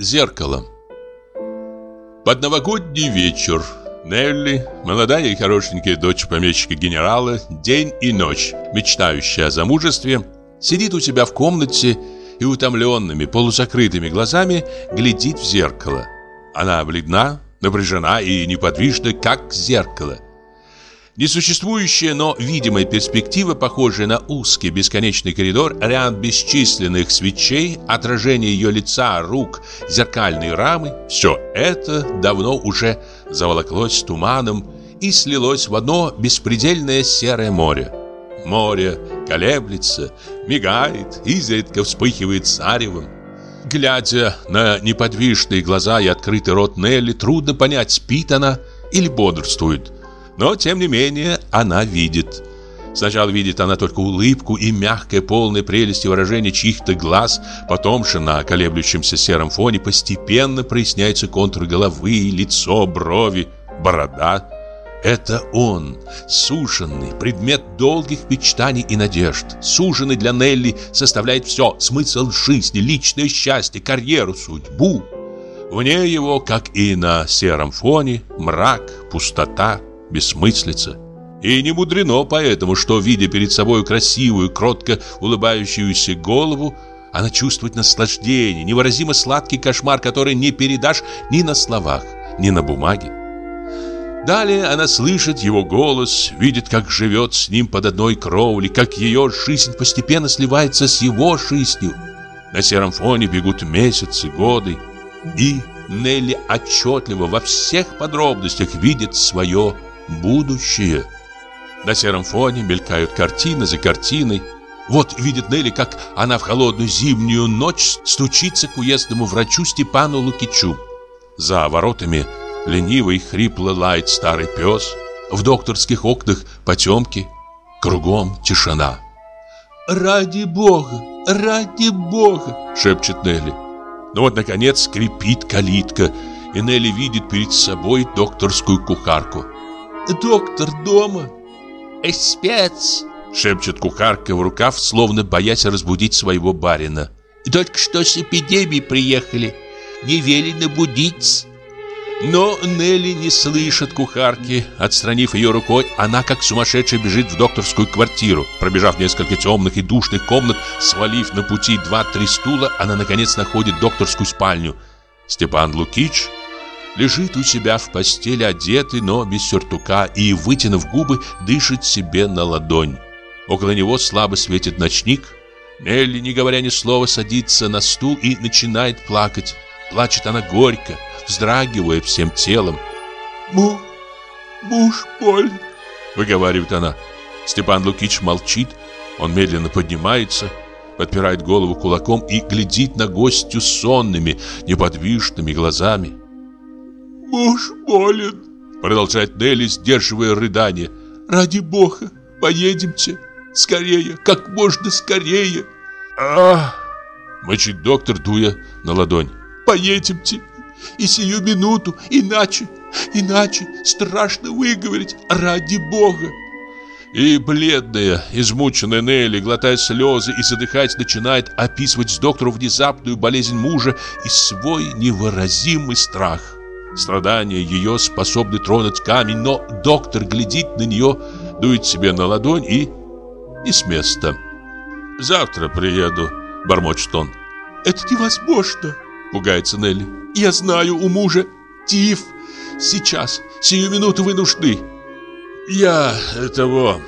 Зеркало Под новогодний вечер Нелли, молодая и хорошенькая дочь помещика-генерала, день и ночь, мечтающая о замужестве, сидит у себя в комнате и утомленными, полузакрытыми глазами глядит в зеркало. Она бледна, напряжена и неподвижна, как зеркало. Несуществующая, но видимая перспектива, похожая на узкий бесконечный коридор, ряд бесчисленных свечей, отражение ее лица, рук, зеркальные рамы – все это давно уже заволоклось туманом и слилось в одно беспредельное серое море. Море колеблется, мигает, изредка вспыхивает царевом. Глядя на неподвижные глаза и открытый рот Нелли, трудно понять, спит она или бодрствует – но, тем не менее, она видит. Сначала видит она только улыбку и мягкое, полное прелести выражение чьих-то глаз, потом же на колеблющемся сером фоне постепенно проясняются контуры головы, лицо, брови, борода. Это он, суженный, предмет долгих мечтаний и надежд. Суженный для Нелли составляет все, смысл жизни, личное счастье, карьеру, судьбу. Вне его, как и на сером фоне, мрак, пустота, бессмыслица. И не мудрено поэтому, что, видя перед собой красивую, кротко улыбающуюся голову, она чувствует наслаждение, невыразимо сладкий кошмар, который не передашь ни на словах, ни на бумаге. Далее она слышит его голос, видит, как живет с ним под одной кровлей, как ее жизнь постепенно сливается с его жизнью. На сером фоне бегут месяцы, годы, и Нелли отчетливо во всех подробностях видит свое будущее. На сером фоне мелькают картины за картиной. Вот видит Нелли, как она в холодную зимнюю ночь стучится к уездному врачу Степану Лукичу. За воротами лениво и хрипло лает старый пес. В докторских окнах потемки, кругом тишина. «Ради бога, ради бога!» — шепчет Нелли. Ну вот, наконец, скрипит калитка, и Нелли видит перед собой докторскую кухарку. Доктор дома?» «Спец!» — шепчет кухарка в рукав, словно боясь разбудить своего барина. «Только что с эпидемией приехали. Не велено будить». Но Нелли не слышит кухарки. Отстранив ее рукой, она как сумасшедшая бежит в докторскую квартиру. Пробежав несколько темных и душных комнат, свалив на пути два-три стула, она наконец находит докторскую спальню. Степан Лукич лежит у себя в постели одетый, но без сюртука, и, вытянув губы, дышит себе на ладонь. Около него слабо светит ночник. Нелли, не говоря ни слова, садится на стул и начинает плакать. Плачет она горько, вздрагивая всем телом. «Му, муж болен», — выговаривает она. Степан Лукич молчит, он медленно поднимается, подпирает голову кулаком и глядит на гостю сонными, неподвижными глазами. «Муж болен», — продолжает Нелли, сдерживая рыдание. «Ради бога, поедемте. Скорее, как можно скорее». «Ах!» — мочит доктор, дуя на ладонь. «Поедемте. И сию минуту, иначе, иначе страшно выговорить. Ради бога». И бледная, измученная Нелли, глотая слезы и задыхаясь, начинает описывать с доктору внезапную болезнь мужа и свой невыразимый страх. Страдания ее способны тронуть камень, но доктор глядит на нее, дует себе на ладонь и... не с места. «Завтра приеду», — бормочет он. «Это невозможно», — пугается Нелли. «Я знаю, у мужа тиф. Сейчас, сию минуту вы нужны». «Я того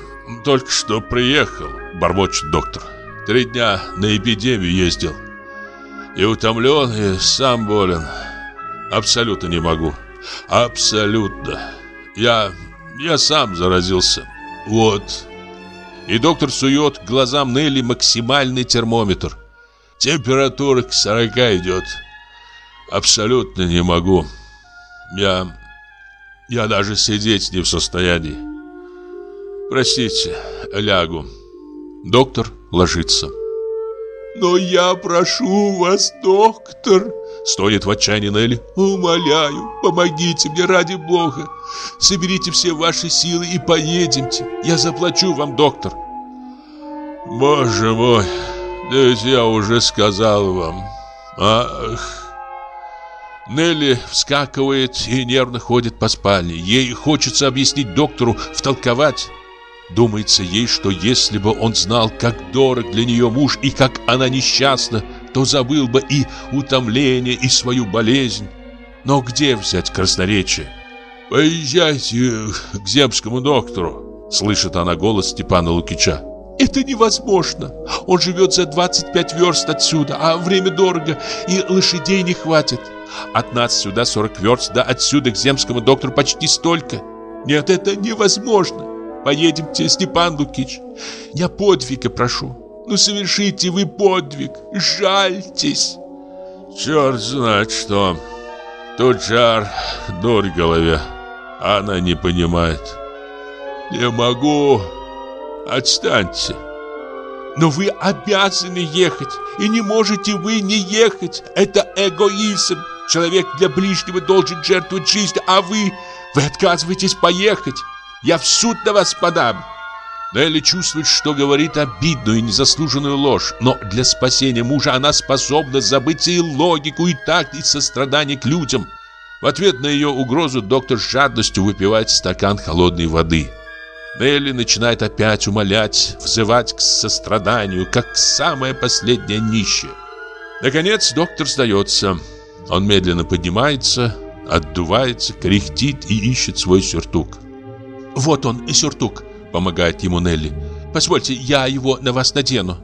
только что приехал», — бормочет доктор. «Три дня на эпидемию ездил. И утомлен, и сам болен. Абсолютно не могу. Абсолютно. Я... я сам заразился. Вот. И доктор сует глазам Нелли максимальный термометр. Температура к 40 идет. Абсолютно не могу. Я... я даже сидеть не в состоянии. Простите, лягу. Доктор ложится. «Но я прошу вас, доктор!» Стонет в отчаянии Нелли. «Умоляю, помогите мне ради бога! Соберите все ваши силы и поедемте! Я заплачу вам, доктор!» «Боже мой! Да ведь я уже сказал вам! Ах!» Нелли вскакивает и нервно ходит по спальне. Ей хочется объяснить доктору, втолковать. Думается ей, что если бы он знал, как дорог для нее муж и как она несчастна, то забыл бы и утомление, и свою болезнь. Но где взять красноречие? «Поезжайте к земскому доктору», — слышит она голос Степана Лукича. Это невозможно. Он живет за 25 верст отсюда, а время дорого, и лошадей не хватит. От нас сюда 40 верст, да отсюда к земскому доктору почти столько. Нет, это невозможно. Поедемте, Степан Лукич. Я подвига прошу. Ну, совершите вы подвиг. Жальтесь. Черт знает что. Тут жар, дурь в голове. Она не понимает. Не могу. Отстаньте. Но вы обязаны ехать, и не можете вы не ехать. Это эгоизм. Человек для ближнего должен жертвовать жизнью, а вы... Вы отказываетесь поехать. Я в суд на вас подам. Нелли чувствует, что говорит обидную и незаслуженную ложь, но для спасения мужа она способна забыть и логику, и такт, и сострадание к людям. В ответ на ее угрозу доктор с жадностью выпивает стакан холодной воды. Нелли начинает опять умолять, взывать к состраданию, как самая последняя нищая. Наконец доктор сдается. Он медленно поднимается, отдувается, кряхтит и ищет свой сюртук. «Вот он, и сюртук», — помогает ему Нелли. «Позвольте, я его на вас надену.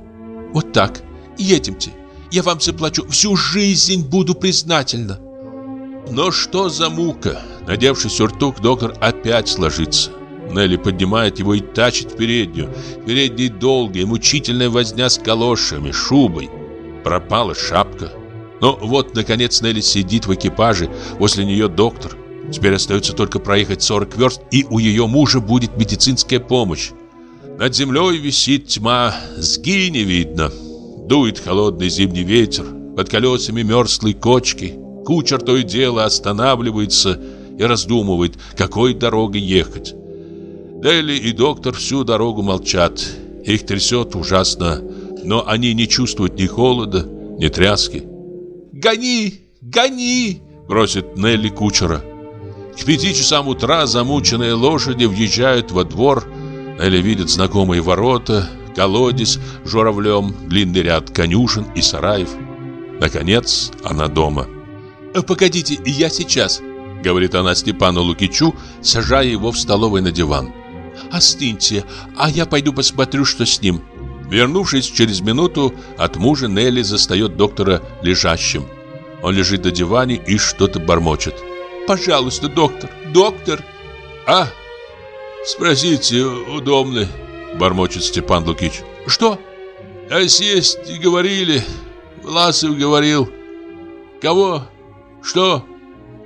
Вот так. Едемте. Я вам заплачу. Всю жизнь буду признательна». Но что за мука? Надевший сюртук, доктор опять сложится. Нелли поднимает его и тащит в переднюю. Передняя долгая, мучительная возня с калошами, шубой. Пропала шапка. Но вот, наконец, Нелли сидит в экипаже, возле нее доктор. Теперь остается только проехать 40 верст, и у ее мужа будет медицинская помощь. Над землей висит тьма, сги не видно. Дует холодный зимний ветер, под колесами мерзлые кочки. Кучер то и дело останавливается и раздумывает, какой дорогой ехать. Дели и доктор всю дорогу молчат. Их трясет ужасно, но они не чувствуют ни холода, ни тряски. «Гони! Гони!» – просит Нелли кучера. К пяти часам утра замученные лошади въезжают во двор. Нелли видит знакомые ворота, колодец журавлем, длинный ряд конюшен и сараев. Наконец она дома. «Погодите, я сейчас», — говорит она Степану Лукичу, сажая его в столовой на диван. Остыньте, а я пойду посмотрю, что с ним. Вернувшись через минуту, от мужа Нелли застает доктора лежащим. Он лежит на диване и что-то бормочет. «Пожалуйста, доктор, доктор!» «А? Спросите, удобно?» Бормочет Степан Лукич. «Что?» «А съесть говорили, Власов говорил. Кого? Что?»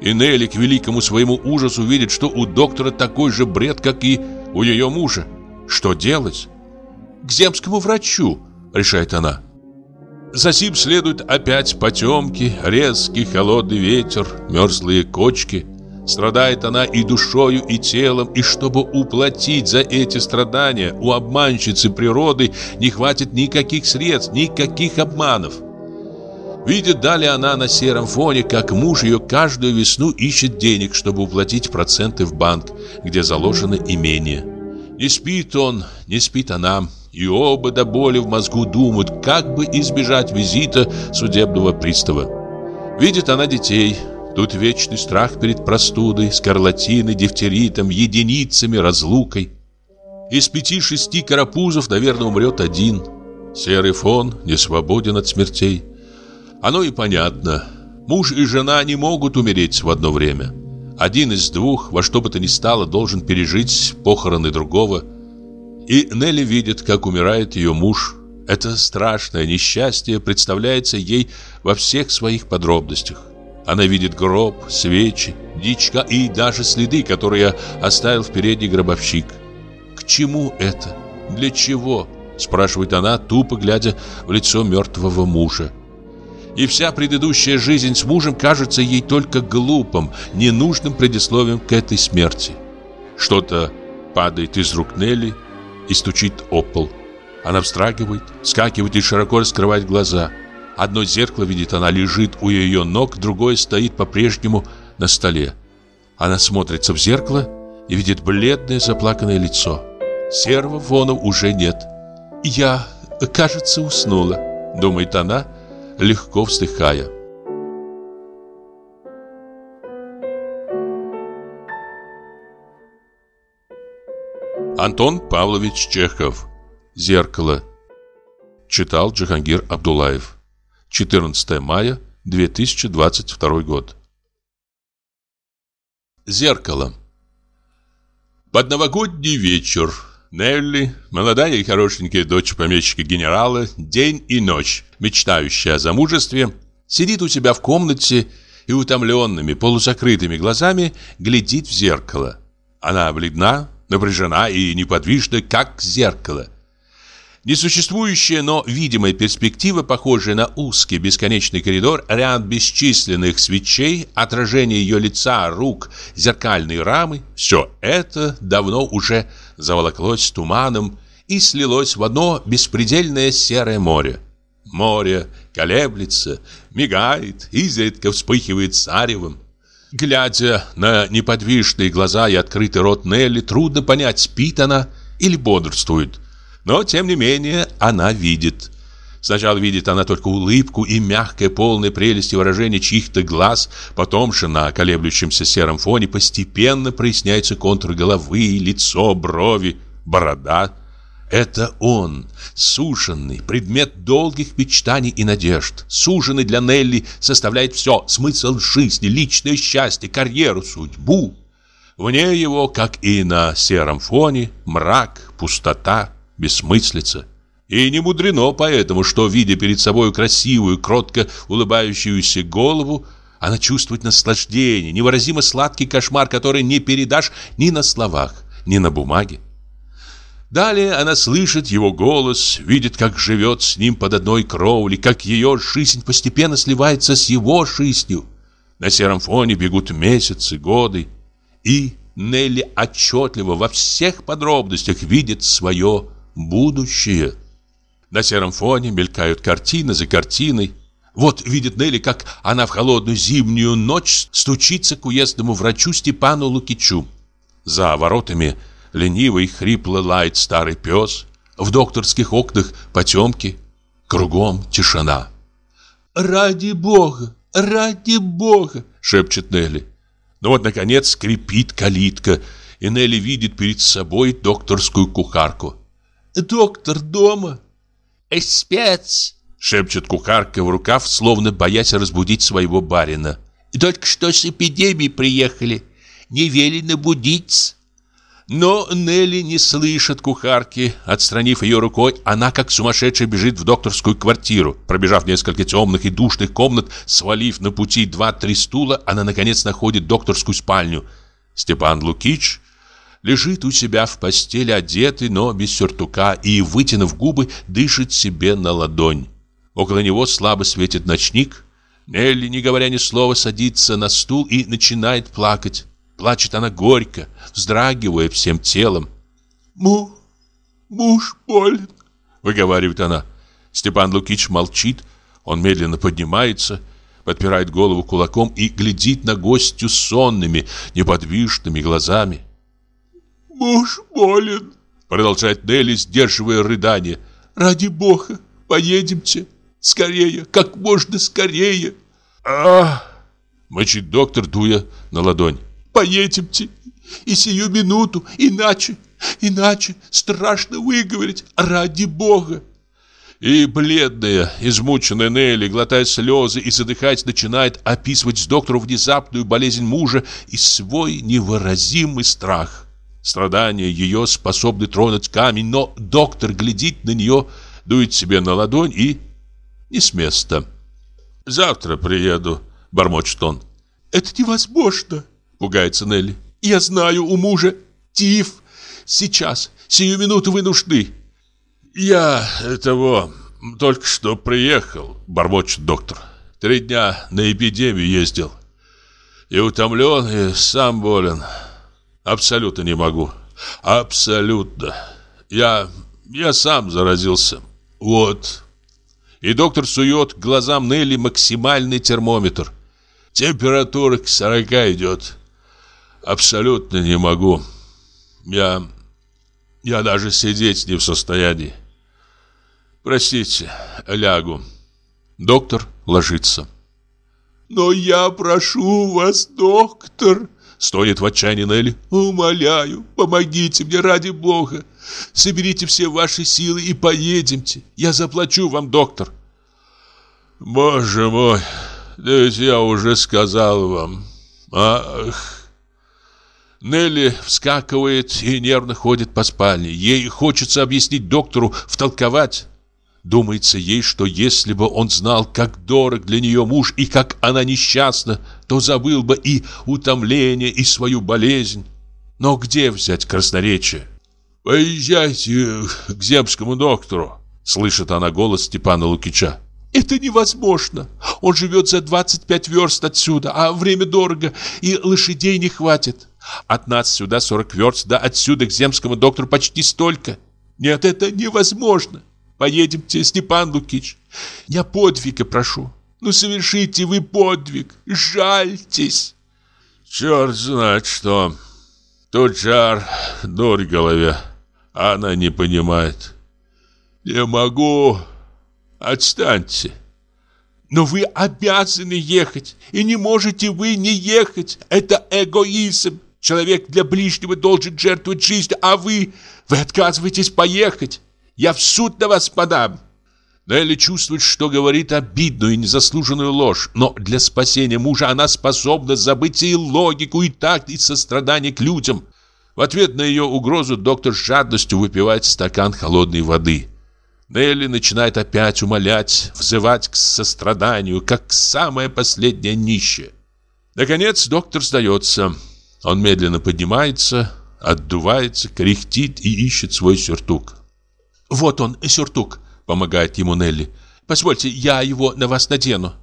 И Нелли к великому своему ужасу видит, что у доктора такой же бред, как и у ее мужа. Что делать? К земскому врачу, решает она. Засим следует опять потемки, резкий холодный ветер, мерзлые кочки. Страдает она и душою, и телом, и чтобы уплатить за эти страдания, у обманщицы природы не хватит никаких средств, никаких обманов. Видит далее она на сером фоне, как муж ее каждую весну ищет денег, чтобы уплатить проценты в банк, где заложено имение. Не спит он, не спит она, и оба до боли в мозгу думают, как бы избежать визита судебного пристава. Видит она детей, тут вечный страх перед простудой, скарлатиной, дифтеритом, единицами, разлукой. Из пяти-шести карапузов, наверное, умрет один. Серый фон не свободен от смертей. Оно и понятно. Муж и жена не могут умереть в одно время. Один из двух, во что бы то ни стало, должен пережить похороны другого. И Нелли видит, как умирает ее муж. Это страшное несчастье представляется ей во всех своих подробностях. Она видит гроб, свечи, дичка и даже следы, которые оставил в передний гробовщик. К чему это? Для чего? Спрашивает она, тупо глядя в лицо мертвого мужа и вся предыдущая жизнь с мужем кажется ей только глупым, ненужным предисловием к этой смерти. Что-то падает из рук Нелли и стучит о пол. Она вздрагивает, скакивает и широко раскрывает глаза. Одно зеркало, видит она, лежит у ее ног, другое стоит по-прежнему на столе. Она смотрится в зеркало и видит бледное заплаканное лицо. Серого фона уже нет. «Я, кажется, уснула», — думает она, легко вздыхая. Антон Павлович Чехов. «Зеркало» Читал Джахангир Абдулаев. 14 мая 2022 год. Зеркало. Под новогодний вечер Нелли, молодая и хорошенькая дочь помещика-генерала, день и ночь, мечтающая о замужестве, сидит у себя в комнате и утомленными, полузакрытыми глазами глядит в зеркало. Она бледна, напряжена и неподвижна, как зеркало. Несуществующая, но видимая перспектива, похожая на узкий бесконечный коридор, ряд бесчисленных свечей, отражение ее лица, рук, зеркальные рамы – все это давно уже заволоклось туманом и слилось в одно беспредельное серое море. Море колеблется, мигает, изредка вспыхивает царевым. Глядя на неподвижные глаза и открытый рот Нелли, трудно понять, спит она или бодрствует. Но, тем не менее, она видит. Сначала видит она только улыбку и мягкое, полное прелести выражение чьих-то глаз, потом же на колеблющемся сером фоне постепенно проясняются контуры головы, лицо, брови, борода. Это он, суженный, предмет долгих мечтаний и надежд. Суженный для Нелли составляет все, смысл жизни, личное счастье, карьеру, судьбу. Вне его, как и на сером фоне, мрак, пустота, бессмыслица. И не мудрено поэтому, что, видя перед собой красивую, кротко улыбающуюся голову, она чувствует наслаждение, невыразимо сладкий кошмар, который не передашь ни на словах, ни на бумаге. Далее она слышит его голос, видит, как живет с ним под одной кровлей, как ее жизнь постепенно сливается с его жизнью. На сером фоне бегут месяцы, годы, и Нелли отчетливо во всех подробностях видит свое будущее. На сером фоне мелькают картины за картиной. Вот видит Нелли, как она в холодную зимнюю ночь стучится к уездному врачу Степану Лукичу. За воротами лениво и хрипло лает старый пес. В докторских окнах потемки. Кругом тишина. «Ради бога! Ради бога!» — шепчет Нелли. Но вот, наконец, скрипит калитка, и Нелли видит перед собой докторскую кухарку. Доктор дома?» «Спец!» — шепчет кухарка в рукав, словно боясь разбудить своего барина. «Только что с эпидемией приехали. Не велено будить». Но Нелли не слышит кухарки. Отстранив ее рукой, она как сумасшедшая бежит в докторскую квартиру. Пробежав несколько темных и душных комнат, свалив на пути два-три стула, она наконец находит докторскую спальню. Степан Лукич лежит у себя в постели одетый, но без сюртука, и, вытянув губы, дышит себе на ладонь. Около него слабо светит ночник. Нелли, не говоря ни слова, садится на стул и начинает плакать. Плачет она горько, вздрагивая всем телом. «Му, муж болен», — выговаривает она. Степан Лукич молчит, он медленно поднимается, подпирает голову кулаком и глядит на гостю сонными, неподвижными глазами. «Муж болен», — продолжает Нелли, сдерживая рыдание. «Ради бога, поедемте. Скорее, как можно скорее». «Ах!» — мочит доктор, дуя на ладонь. «Поедемте. И сию минуту. Иначе, иначе страшно выговорить. Ради бога». И бледная, измученная Нелли, глотая слезы и задыхаясь, начинает описывать с доктору внезапную болезнь мужа и свой невыразимый страх. Страдания ее способны тронуть камень, но доктор глядит на нее, дует себе на ладонь и не с места. «Завтра приеду», — бормочет он. «Это невозможно», — пугается Нелли. «Я знаю, у мужа тиф. Сейчас, сию минуту вы нужны». «Я того только что приехал», — бормочет доктор. «Три дня на эпидемию ездил. И утомлен, и сам болен». Абсолютно не могу. Абсолютно. Я... я сам заразился. Вот. И доктор сует глазам Нелли максимальный термометр. Температура к 40 идет. Абсолютно не могу. Я... я даже сидеть не в состоянии. Простите, лягу. Доктор ложится. «Но я прошу вас, доктор!» Стонет в отчаянии Нелли. «Умоляю, помогите мне ради бога! Соберите все ваши силы и поедемте. Я заплачу вам, доктор!» «Боже мой, да ведь я уже сказал вам. Ах!» Нелли вскакивает и нервно ходит по спальне. Ей хочется объяснить доктору, втолковать. Думается ей, что если бы он знал, как дорог для нее муж и как она несчастна, то забыл бы и утомление, и свою болезнь. Но где взять красноречие? «Поезжайте к земскому доктору», — слышит она голос Степана Лукича. «Это невозможно. Он живет за 25 верст отсюда, а время дорого, и лошадей не хватит. От нас сюда 40 верст, да отсюда к земскому доктору почти столько. Нет, это невозможно. Поедемте, Степан Лукич. Я подвига прошу. Ну, совершите вы подвиг. Жальтесь. Черт знает что. Тут жар, дурь в голове. Она не понимает. Не могу. Отстаньте. Но вы обязаны ехать. И не можете вы не ехать. Это эгоизм. Человек для ближнего должен жертвовать жизнью, а вы... Вы отказываетесь поехать. Я в суд на вас подам!» Нелли чувствует, что говорит обидную и незаслуженную ложь, но для спасения мужа она способна забыть и логику, и такт, и сострадание к людям. В ответ на ее угрозу доктор с жадностью выпивает стакан холодной воды. Нелли начинает опять умолять, взывать к состраданию, как самое последнее нищее. Наконец доктор сдается. Он медленно поднимается, отдувается, кряхтит и ищет свой сюртук. «Вот он, сюртук», — помогает ему Нелли. «Позвольте, я его на вас надену.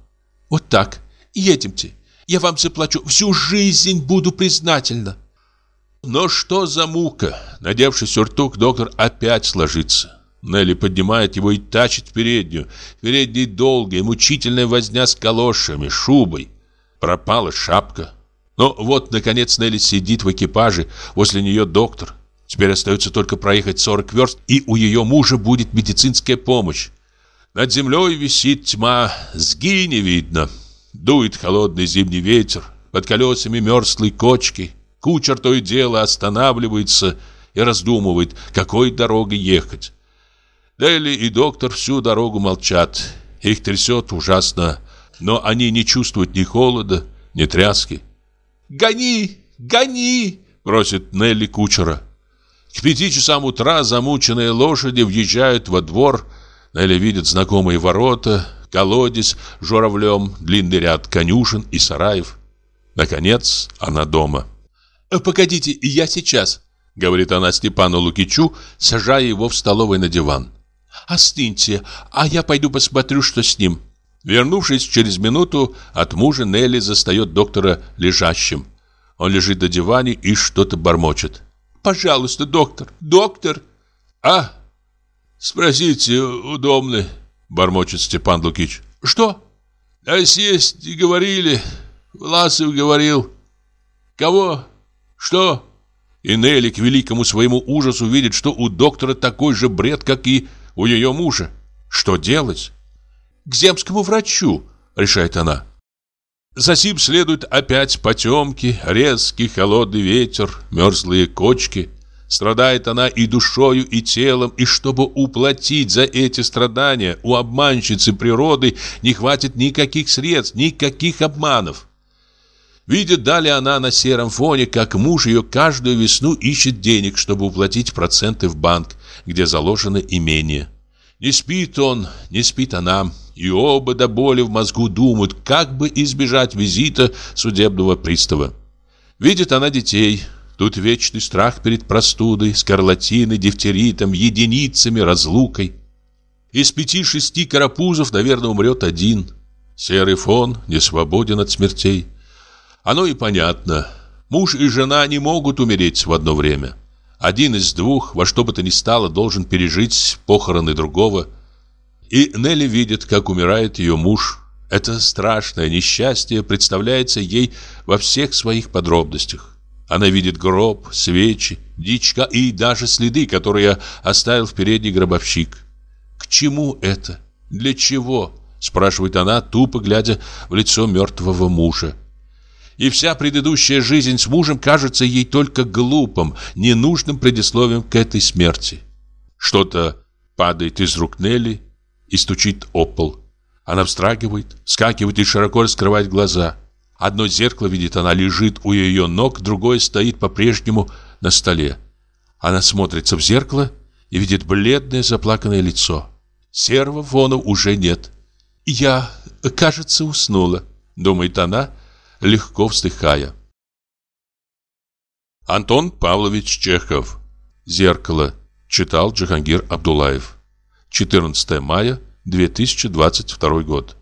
Вот так. Едемте. Я вам заплачу. Всю жизнь буду признательна». Но что за мука? Надевший сюртук, доктор опять сложится. Нелли поднимает его и тащит в переднюю. Передней долгая, мучительная возня с калошами, шубой. Пропала шапка. Но вот, наконец, Нелли сидит в экипаже, возле нее доктор. Теперь остается только проехать 40 верст, и у ее мужа будет медицинская помощь. Над землей висит тьма, сги не видно. Дует холодный зимний ветер, под колесами мерзлые кочки. Кучер то и дело останавливается и раздумывает, какой дорогой ехать. Дели и доктор всю дорогу молчат. Их трясет ужасно, но они не чувствуют ни холода, ни тряски. «Гони! Гони!» – просит Нелли кучера. К пяти часам утра замученные лошади въезжают во двор. Нелли видит знакомые ворота, колодец журавлем, длинный ряд конюшен и сараев. Наконец, она дома. «Э, «Погодите, я сейчас», — говорит она Степану Лукичу, сажая его в столовой на диван. «Остыньте, а я пойду посмотрю, что с ним». Вернувшись через минуту, от мужа Нелли застает доктора лежащим. Он лежит на диване и что-то бормочет. Пожалуйста, доктор, доктор. А? Спросите, удобно, бормочет Степан Лукич. Что? А съесть говорили. Власов говорил. Кого? Что? И Нелли к великому своему ужасу видит, что у доктора такой же бред, как и у ее мужа. Что делать? К земскому врачу, решает она. За сим следуют опять потемки, резкий холодный ветер, мерзлые кочки. Страдает она и душою, и телом, и чтобы уплатить за эти страдания, у обманщицы природы не хватит никаких средств, никаких обманов. Видит далее она на сером фоне, как муж ее каждую весну ищет денег, чтобы уплатить проценты в банк, где заложено имение. Не спит он, не спит она, и оба до боли в мозгу думают, как бы избежать визита судебного пристава. Видит она детей. Тут вечный страх перед простудой, скарлатиной, дифтеритом, единицами, разлукой. Из пяти-шести карапузов, наверное, умрет один. Серый фон не свободен от смертей. Оно и понятно. Муж и жена не могут умереть в одно время. Один из двух, во что бы то ни стало, должен пережить похороны другого. И Нелли видит, как умирает ее муж. Это страшное несчастье представляется ей во всех своих подробностях. Она видит гроб, свечи, дичка и даже следы, которые оставил в передний гробовщик. К чему это? Для чего? Спрашивает она, тупо глядя в лицо мертвого мужа. И вся предыдущая жизнь с мужем кажется ей только глупым, ненужным предисловием к этой смерти. Что-то падает из рук Нелли и стучит о пол. Она встрагивает, скакивает и широко раскрывает глаза. Одно зеркало, видит она, лежит у ее ног, другое стоит по-прежнему на столе. Она смотрится в зеркало и видит бледное заплаканное лицо. Серого фона уже нет. «Я, кажется, уснула», — думает она, легко вздыхая. Антон Павлович Чехов. «Зеркало», читал Джихангир Абдулаев. 14 мая 2022 год.